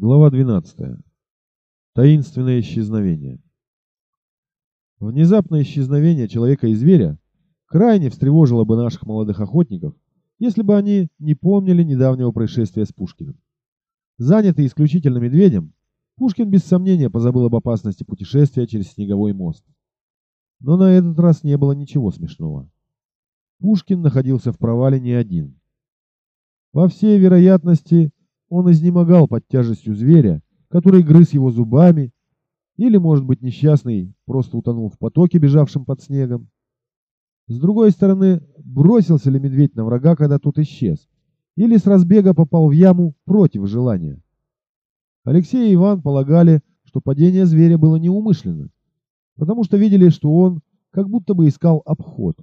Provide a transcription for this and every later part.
Глава 12. Таинственное исчезновение. Внезапное исчезновение человека и зверя крайне встревожило бы наших молодых охотников, если бы они не помнили недавнего происшествия с Пушкиным. Занятый исключительно медведем, Пушкин без сомнения позабыл об опасности путешествия через снеговой мост. Но на этот раз не было ничего смешного. Пушкин находился в провале не один. Во всей вероятности, он изнемогал под тяжестью зверя, который грыз его зубами, или, может быть, несчастный просто утонул в потоке, бежавшем под снегом. С другой стороны, бросился ли медведь на врага, когда тот исчез, или с разбега попал в яму против желания. Алексей и Иван полагали, что падение зверя было неумышленно, потому что видели, что он как будто бы искал обход.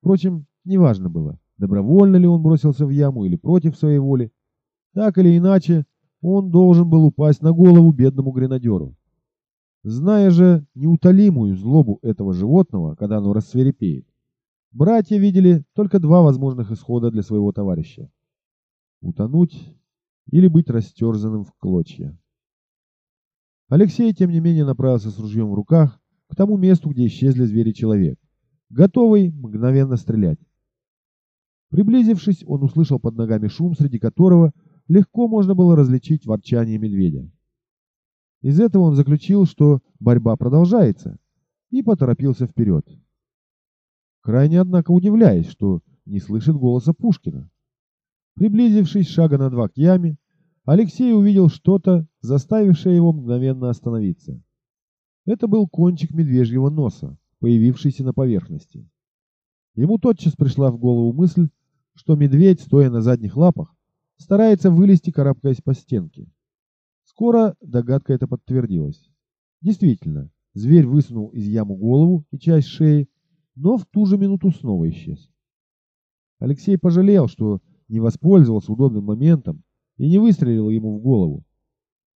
Впрочем, неважно было, добровольно ли он бросился в яму или против своей воли. Так или иначе, он должен был упасть на голову бедному гренадеру. Зная же неутолимую злобу этого животного, когда оно рассверепеет, братья видели только два возможных исхода для своего товарища. Утонуть или быть растерзанным в клочья. Алексей, тем не менее, направился с ружьем в руках к тому месту, где исчезли звери человек, готовый мгновенно стрелять. Приблизившись, он услышал под ногами шум, среди которого легко можно было различить ворчание медведя. Из этого он заключил, что борьба продолжается, и поторопился вперед. Крайне, однако, удивляясь, что не слышит голоса Пушкина. Приблизившись шага на два к яме, Алексей увидел что-то, заставившее его мгновенно остановиться. Это был кончик медвежьего носа, появившийся на поверхности. Ему тотчас пришла в голову мысль, что медведь, стоя на задних лапах, старается вылезти, карабкаясь по стенке. Скоро догадка эта подтвердилась. Действительно, зверь высунул из яму голову и часть шеи, но в ту же минуту снова исчез. Алексей пожалел, что не воспользовался удобным моментом и не выстрелил ему в голову.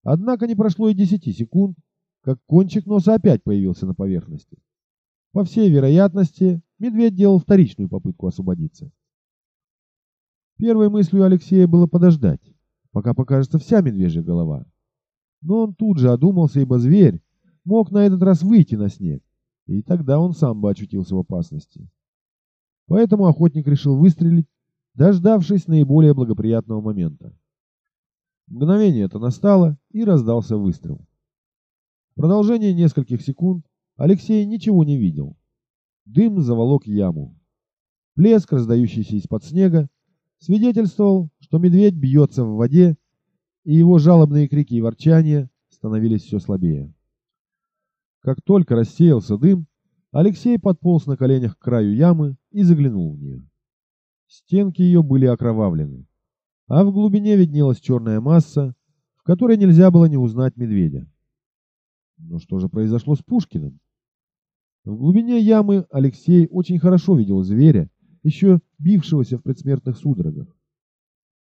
Однако не прошло и десяти секунд, как кончик носа опять появился на поверхности. По всей вероятности, медведь делал вторичную попытку освободиться. Первой мыслью Алексея было подождать, пока покажется вся медвежья голова. Но он тут же одумался, ибо зверь мог на этот раз выйти на снег, и тогда он сам бы очутился в опасности. Поэтому охотник решил выстрелить, дождавшись наиболее благоприятного момента. Мгновение это настало, и раздался выстрел. В продолжение нескольких секунд Алексей ничего не видел. Дым заволок яму. Плеск, раздающийся из-под снега, свидетельствовал, что медведь бьется в воде, и его жалобные крики и ворчания становились все слабее. Как только рассеялся дым, Алексей подполз на коленях к краю ямы и заглянул в нее. Стенки ее были окровавлены, а в глубине виднелась черная масса, в которой нельзя было не узнать медведя. Но что же произошло с Пушкиным? В глубине ямы Алексей очень хорошо видел зверя, еще бившегося в предсмертных судорогах.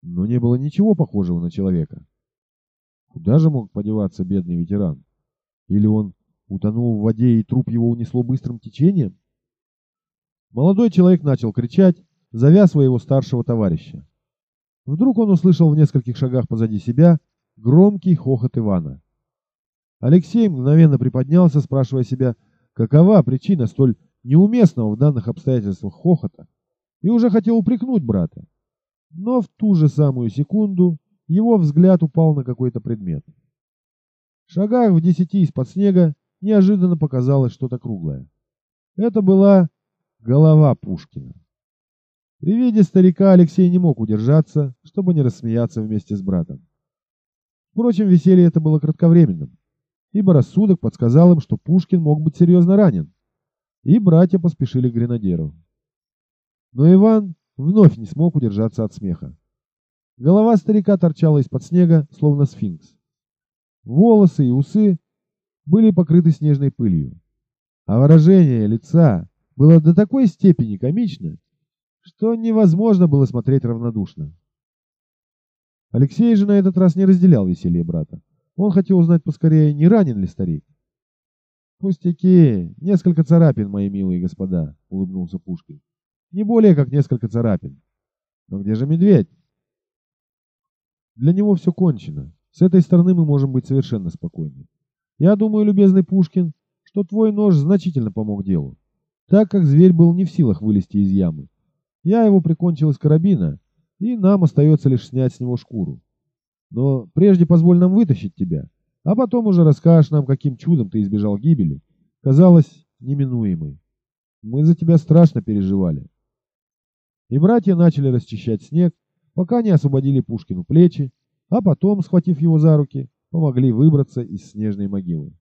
Но не было ничего похожего на человека. Куда же мог подеваться бедный ветеран? Или он утонул в воде и труп его унесло быстрым течением? Молодой человек начал кричать, зовя своего старшего товарища. Вдруг он услышал в нескольких шагах позади себя громкий хохот Ивана. Алексей мгновенно приподнялся, спрашивая себя, какова причина столь неуместного в данных обстоятельствах хохота, и уже хотел упрекнуть брата. Но в ту же самую секунду его взгляд упал на какой-то предмет. В шагах в десяти из-под снега неожиданно показалось что-то круглое. Это была голова Пушкина. При виде старика Алексей не мог удержаться, чтобы не рассмеяться вместе с братом. Впрочем, веселье это было кратковременным, ибо рассудок подсказал им, что Пушкин мог быть серьезно ранен, и братья поспешили к гренадеру. Но Иван вновь не смог удержаться от смеха. Голова старика торчала из-под снега, словно сфинкс. Волосы и усы были покрыты снежной пылью, а выражение лица было до такой степени комично, что невозможно было смотреть равнодушно. Алексей же на этот раз не разделял веселье брата. Он хотел узнать поскорее, не ранен ли старик. «Пустяки, несколько царапин, мои милые господа», — улыбнулся Пушкин. Не более как несколько царапин. Но где же медведь? Для него все кончено. С этой стороны мы можем быть совершенно спокойны. Я думаю, любезный Пушкин, что твой нож значительно помог делу, так как зверь был не в силах вылезти из ямы. Я его прикончил из карабина, и нам остается лишь снять с него шкуру. Но прежде позволь нам вытащить тебя, а потом уже расскажешь нам, каким чудом ты избежал гибели. Казалось, неминуемой. Мы за тебя страшно переживали. И братья начали расчищать снег, пока не освободили Пушкину плечи, а потом, схватив его за руки, помогли выбраться из снежной могилы.